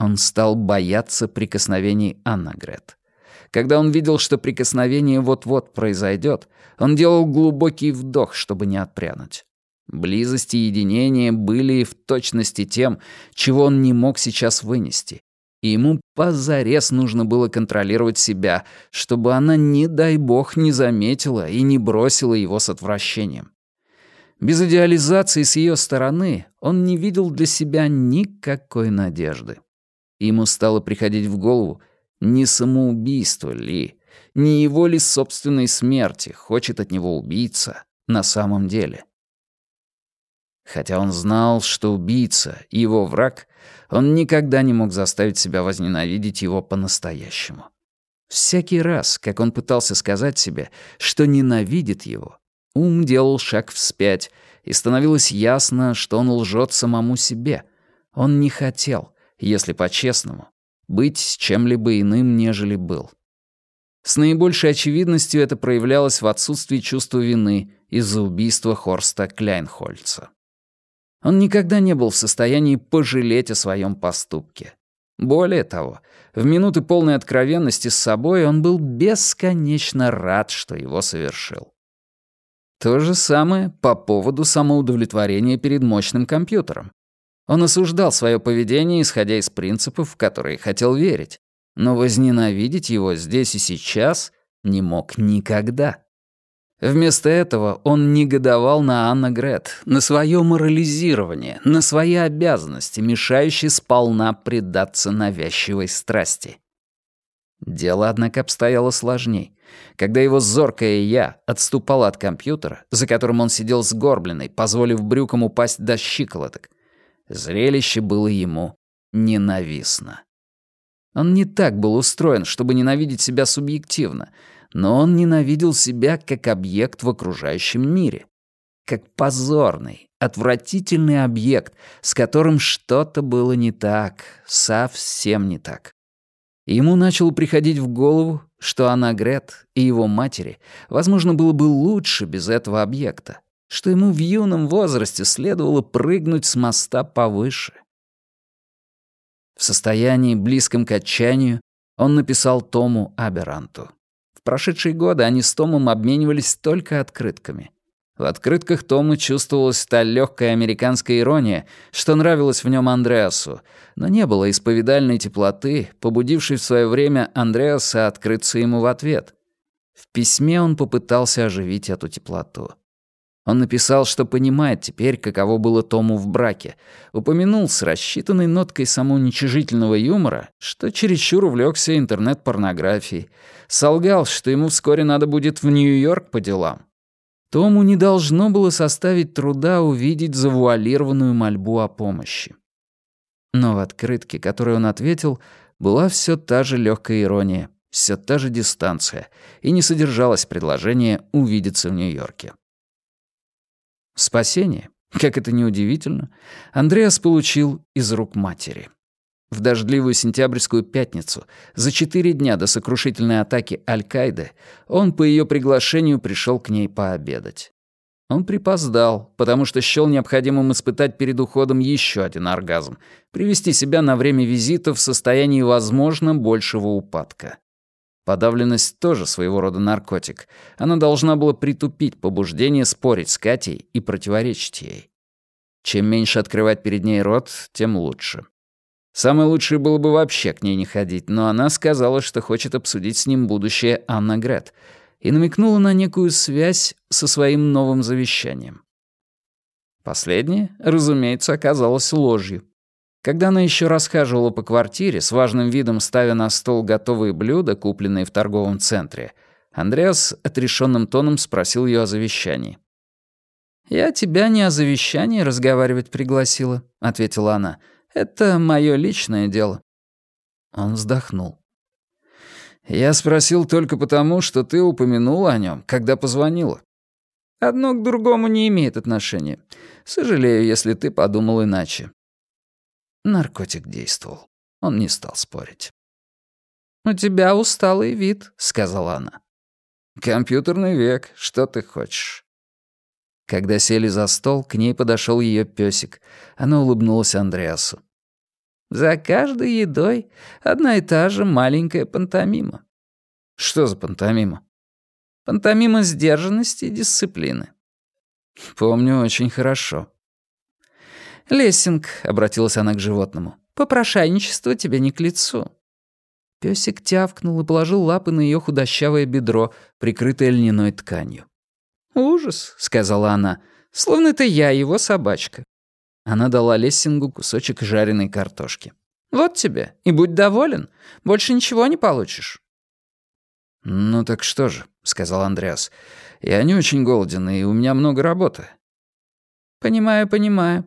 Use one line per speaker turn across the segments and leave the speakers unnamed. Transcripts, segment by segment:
Он стал бояться прикосновений Аннагрет. Когда он видел, что прикосновение вот-вот произойдет, он делал глубокий вдох, чтобы не отпрянуть. Близость и единение были в точности тем, чего он не мог сейчас вынести. И ему позарез нужно было контролировать себя, чтобы она, не дай бог, не заметила и не бросила его с отвращением. Без идеализации с ее стороны он не видел для себя никакой надежды. Ему стало приходить в голову, не самоубийство ли, не его ли собственной смерти хочет от него убийца на самом деле. Хотя он знал, что убийца — его враг, он никогда не мог заставить себя возненавидеть его по-настоящему. Всякий раз, как он пытался сказать себе, что ненавидит его, ум делал шаг вспять, и становилось ясно, что он лжет самому себе. Он не хотел, если по-честному, быть чем-либо иным, нежели был. С наибольшей очевидностью это проявлялось в отсутствии чувства вины из-за убийства Хорста Кляйнхольца. Он никогда не был в состоянии пожалеть о своем поступке. Более того, в минуты полной откровенности с собой он был бесконечно рад, что его совершил. То же самое по поводу самоудовлетворения перед мощным компьютером. Он осуждал свое поведение, исходя из принципов, в которые хотел верить, но возненавидеть его здесь и сейчас не мог никогда. Вместо этого он негодовал на Анна Грет, на свое морализирование, на свои обязанности, мешающие сполна предаться навязчивой страсти. Дело, однако, обстояло сложней. Когда его зоркое «я» отступало от компьютера, за которым он сидел сгорбленный, позволив брюкам упасть до щиколоток, зрелище было ему ненавистно. Он не так был устроен, чтобы ненавидеть себя субъективно — но он ненавидел себя как объект в окружающем мире. Как позорный, отвратительный объект, с которым что-то было не так, совсем не так. Ему начало приходить в голову, что Анагрет и его матери, возможно, было бы лучше без этого объекта, что ему в юном возрасте следовало прыгнуть с моста повыше. В состоянии, близком к отчаянию, он написал Тому Аберанту. В прошедшие годы они с Томом обменивались только открытками. В открытках Тома чувствовалась та легкая американская ирония, что нравилось в нем Андреасу, но не было исповедальной теплоты, побудившей в свое время Андреаса открыться ему в ответ. В письме он попытался оживить эту теплоту. Он написал, что понимает теперь, каково было Тому в браке. Упомянул с рассчитанной ноткой самоуничижительного юмора, что чересчур увлекся интернет-порнографией. Солгал, что ему вскоре надо будет в Нью-Йорк по делам. Тому не должно было составить труда увидеть завуалированную мольбу о помощи. Но в открытке, которой он ответил, была все та же легкая ирония, все та же дистанция, и не содержалось предложение увидеться в Нью-Йорке. Спасение, как это ни удивительно, Андреас получил из рук матери. В дождливую сентябрьскую пятницу, за четыре дня до сокрушительной атаки Аль-Каиды, он по ее приглашению пришел к ней пообедать. Он припоздал, потому что счёл необходимым испытать перед уходом еще один оргазм, привести себя на время визита в состоянии, возможно, большего упадка. Подавленность тоже своего рода наркотик. Она должна была притупить побуждение спорить с Катей и противоречить ей. Чем меньше открывать перед ней рот, тем лучше. Самое лучшее было бы вообще к ней не ходить, но она сказала, что хочет обсудить с ним будущее Анна Грет, и намекнула на некую связь со своим новым завещанием. Последнее, разумеется, оказалось ложью. Когда она еще расхаживала по квартире, с важным видом ставя на стол готовые блюда, купленные в торговом центре, Андреас отрешенным тоном спросил ее о завещании. «Я тебя не о завещании разговаривать пригласила», — ответила она. «Это мое личное дело». Он вздохнул. «Я спросил только потому, что ты упомянула о нем, когда позвонила. Одно к другому не имеет отношения. Сожалею, если ты подумал иначе. Наркотик действовал. Он не стал спорить. «У тебя усталый вид», — сказала она. «Компьютерный век, что ты хочешь?» Когда сели за стол, к ней подошел ее песик. Она улыбнулась Андреасу. За каждой едой одна и та же маленькая пантомима. Что за пантомима? Пантомима сдержанности и дисциплины. Помню очень хорошо. «Лессинг», — обратилась она к животному, — «попрошайничество тебе не к лицу». Пёсик тявкнул и положил лапы на её худощавое бедро, прикрытое льняной тканью. «Ужас», — сказала она, — «словно это я, его собачка». Она дала Лессингу кусочек жареной картошки. «Вот тебе, и будь доволен. Больше ничего не получишь». «Ну так что же», — сказал Андреас. «Я не очень голоден, и у меня много работы». «Понимаю, понимаю.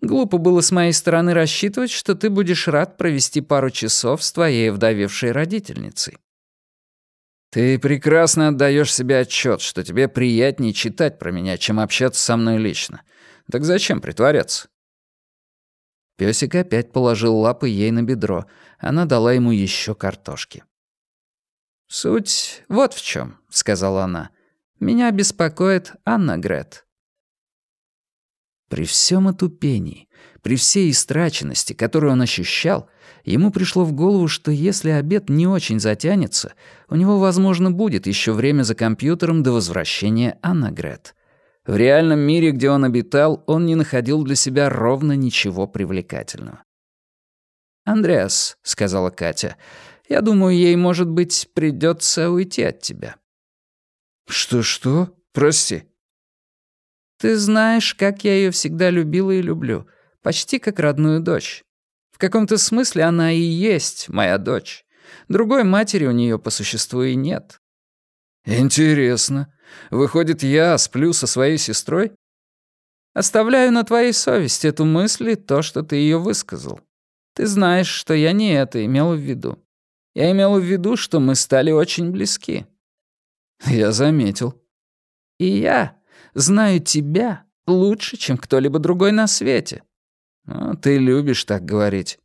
Глупо было с моей стороны рассчитывать, что ты будешь рад провести пару часов с твоей вдовевшей родительницей. Ты прекрасно отдаешь себе отчет, что тебе приятнее читать про меня, чем общаться со мной лично. Так зачем притворяться? Пёсик опять положил лапы ей на бедро. Она дала ему еще картошки. «Суть вот в чем, сказала она. «Меня беспокоит Анна Грет. При всем отупении, при всей истраченности, которую он ощущал, ему пришло в голову, что если обед не очень затянется, у него, возможно, будет еще время за компьютером до возвращения Аннагрет. В реальном мире, где он обитал, он не находил для себя ровно ничего привлекательного. «Андреас», — сказала Катя, — «я думаю, ей, может быть, придется уйти от тебя».
«Что-что? Прости».
Ты знаешь, как я ее всегда любила и люблю. Почти как родную дочь. В каком-то смысле она и есть моя дочь. Другой матери у нее по существу и нет.
Интересно. Выходит, я сплю со своей сестрой?
Оставляю на твоей совести эту мысль и то, что ты ее высказал. Ты знаешь, что я не это имел в виду. Я имел в виду, что мы стали очень близки.
Я заметил.
И я знаю тебя лучше, чем кто-либо другой на свете».
Ну, «Ты любишь так говорить».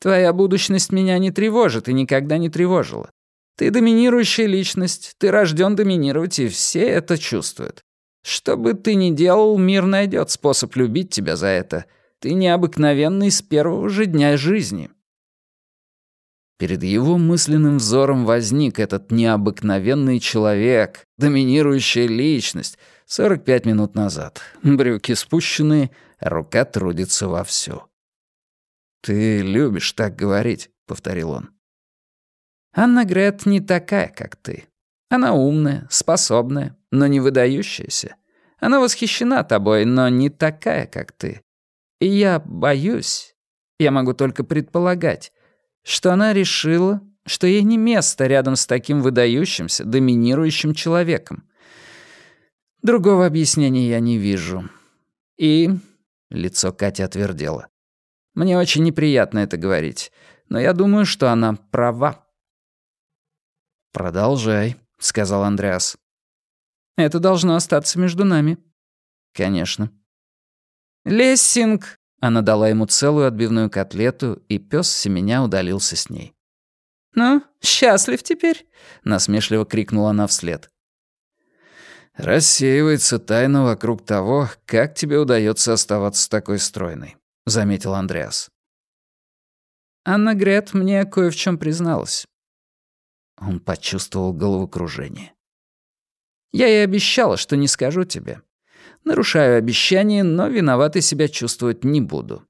«Твоя будущность меня не тревожит и никогда не тревожила. Ты доминирующая личность, ты рожден доминировать, и все это чувствуют. Что бы ты ни делал, мир найдет способ любить тебя за это. Ты необыкновенный с первого же дня жизни». Перед его мысленным взором возник этот необыкновенный человек, доминирующая личность, 45 минут назад. Брюки спущены, рука трудится вовсю. «Ты любишь так говорить», — повторил он. «Анна Грет не такая, как ты. Она умная, способная, но не выдающаяся. Она восхищена тобой, но не такая, как ты. И я боюсь, я могу только предполагать, что она решила, что ей не место рядом с таким выдающимся, доминирующим человеком. Другого объяснения я не вижу. И... Лицо Кати отвердело. Мне очень неприятно это говорить, но я думаю, что она права.
«Продолжай», — сказал Андреас.
«Это должно остаться между нами».
«Конечно».
«Лессинг», она дала ему целую отбивную котлету, и пес семеня удалился с ней. «Ну, счастлив теперь?» — насмешливо крикнула она вслед.
«Рассеивается тайна вокруг того, как тебе удается оставаться такой стройной», — заметил Андреас.
«Анна Грет мне кое в чем призналась».
Он почувствовал головокружение.
«Я ей обещала, что не скажу тебе. Нарушаю обещание, но виноватой себя чувствовать не буду.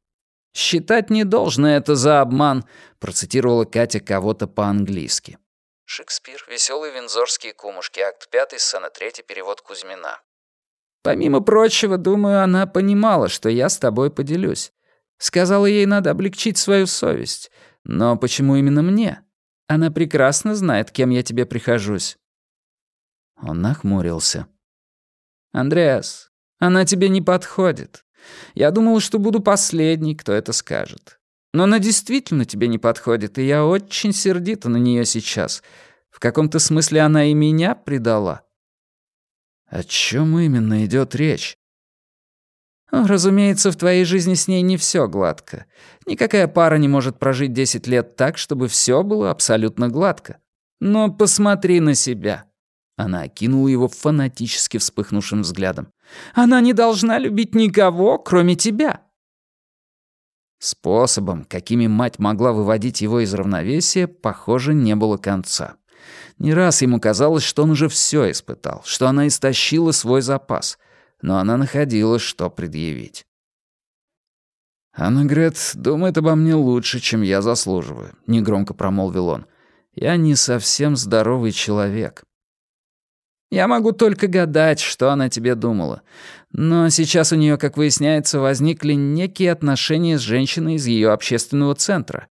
«Считать не должно это за обман», — процитировала Катя кого-то по-английски.
Шекспир, «Веселые вензорские кумушки», акт 5, сцена 3, перевод Кузьмина.
Помимо прочего, думаю, она понимала, что я с тобой поделюсь. Сказала ей, надо облегчить свою совесть. Но почему именно мне? Она прекрасно знает, кем я тебе прихожусь.
Он нахмурился.
«Андреас, она тебе не подходит. Я думал, что буду последний, кто это скажет. Но она действительно тебе не подходит, и я очень сердита на нее сейчас. В каком-то смысле она и меня предала».
«О чем именно идет речь?»
«Разумеется, в твоей жизни с ней не все гладко. Никакая пара не может прожить 10 лет так, чтобы все было абсолютно гладко. Но посмотри на себя. Она окинула его фанатически вспыхнувшим взглядом. «Она не должна любить никого, кроме тебя!» Способом, какими мать могла выводить его из равновесия, похоже, не было конца. Не раз ему казалось, что он уже все испытал, что она истощила свой запас, но она находила, что предъявить. «Анна Грет думает обо мне лучше, чем я заслуживаю», — негромко промолвил он. «Я не совсем здоровый человек». «Я могу только гадать, что она тебе думала. Но сейчас у нее, как выясняется, возникли некие отношения с женщиной из ее общественного центра.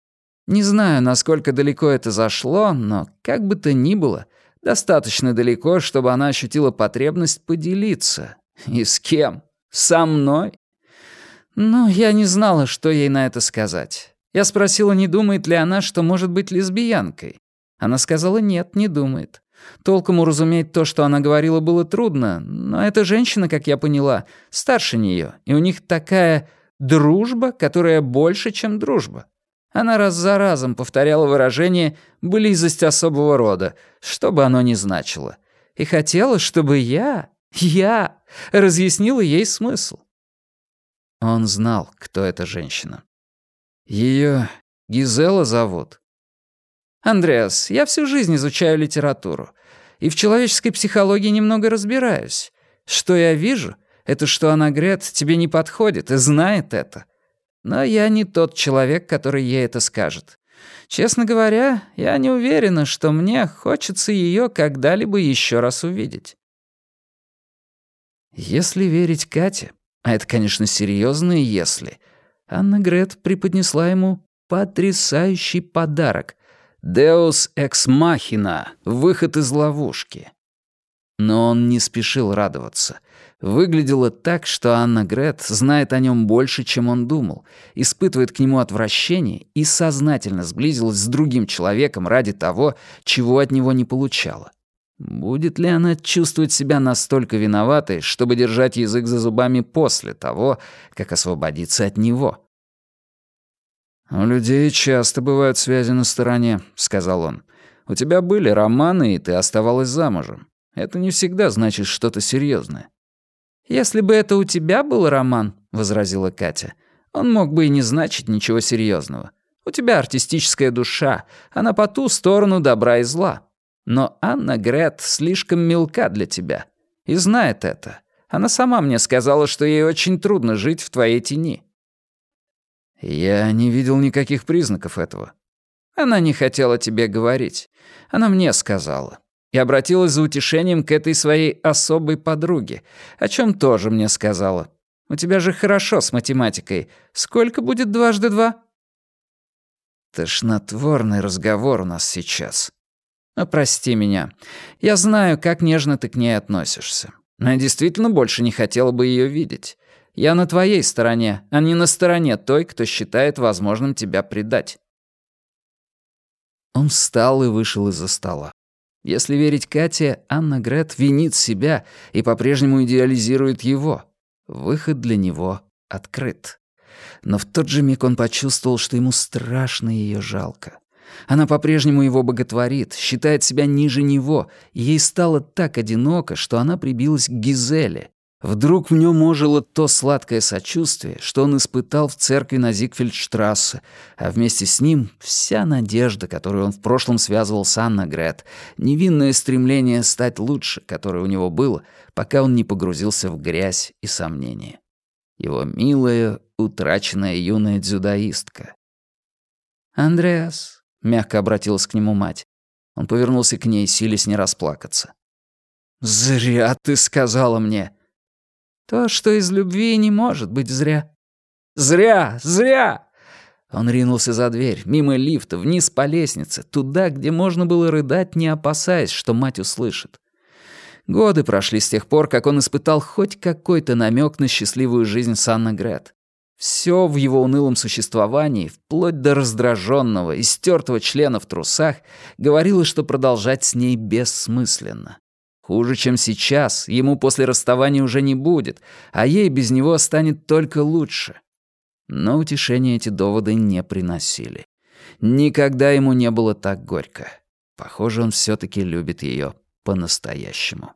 Не знаю, насколько далеко это зашло, но как бы то ни было, достаточно далеко, чтобы она ощутила потребность поделиться. И с кем? Со мной? Ну, я не знала, что ей на это сказать. Я спросила, не думает ли она, что может быть лесбиянкой. Она сказала, нет, не думает. Толком уразуметь то, что она говорила, было трудно, но эта женщина, как я поняла, старше нее, и у них такая дружба, которая больше, чем дружба. Она раз за разом повторяла выражение «близость особого рода», что бы оно ни значило. И хотела, чтобы я, я, разъяснила ей смысл. Он знал, кто эта женщина. Ее Гизела зовут. «Андреас, я всю жизнь изучаю литературу. И в человеческой психологии немного разбираюсь. Что я вижу, это что она, Грет, тебе не подходит и знает это. Но я не тот человек, который ей это скажет. Честно говоря, я не уверена, что мне хочется ее когда-либо еще раз увидеть. Если верить Кате, а это, конечно, серьезное «если», Анна Грет преподнесла ему потрясающий подарок — «Deus Ex Machina» — выход из ловушки. Но он не спешил радоваться. Выглядело так, что Анна Грет знает о нем больше, чем он думал, испытывает к нему отвращение и сознательно сблизилась с другим человеком ради того, чего от него не получала. Будет ли она чувствовать себя настолько виноватой, чтобы держать язык за зубами после того, как освободиться от него? «У людей часто бывают связи на стороне», — сказал он. «У тебя были романы, и ты оставалась замужем. Это не всегда значит что-то серьезное. «Если бы это у тебя был роман», — возразила Катя, «он мог бы и не значить ничего серьезного. У тебя артистическая душа, она по ту сторону добра и зла. Но Анна Грет слишком мелка для тебя. И знает это. Она сама мне сказала, что ей очень трудно жить в твоей тени». «Я не видел никаких признаков этого». «Она не хотела тебе говорить. Она мне сказала и обратилась за утешением к этой своей особой подруге, о чем тоже мне сказала. «У тебя же хорошо с математикой. Сколько будет дважды два?» Тошнотворный разговор у нас сейчас. Но прости меня. Я знаю, как нежно ты к ней относишься. Но я действительно больше не хотела бы ее видеть. Я на твоей стороне, а не на стороне той, кто считает возможным тебя предать. Он встал и вышел из-за стола. Если верить Кате, Анна Грет винит себя и по-прежнему идеализирует его. Выход для него открыт. Но в тот же миг он почувствовал, что ему страшно ее жалко. Она по-прежнему его боготворит, считает себя ниже него, и ей стало так одиноко, что она прибилась к Гизеле, Вдруг в нем ожило то сладкое сочувствие, что он испытал в церкви на Зигфельдштрассе, а вместе с ним вся надежда, которую он в прошлом связывал с Анна Грет, невинное стремление стать лучше, которое у него было, пока он не погрузился в грязь и сомнения. Его милая, утраченная юная дзюдоистка. «Андреас», — мягко обратилась к нему мать. Он повернулся к ней, силясь не расплакаться. «Зря ты сказала мне», то, что из любви не может быть зря. Зря! Зря! Он ринулся за дверь, мимо лифта, вниз по лестнице, туда, где можно было рыдать, не опасаясь, что мать услышит. Годы прошли с тех пор, как он испытал хоть какой-то намек на счастливую жизнь с Анной Грет. Все в его унылом существовании, вплоть до раздраженного, истертого члена в трусах, говорило, что продолжать с ней бессмысленно. Хуже, чем сейчас, ему после расставания уже не будет, а ей без него станет только лучше. Но утешения эти доводы не приносили. Никогда ему не было так горько. Похоже, он все таки любит ее по-настоящему.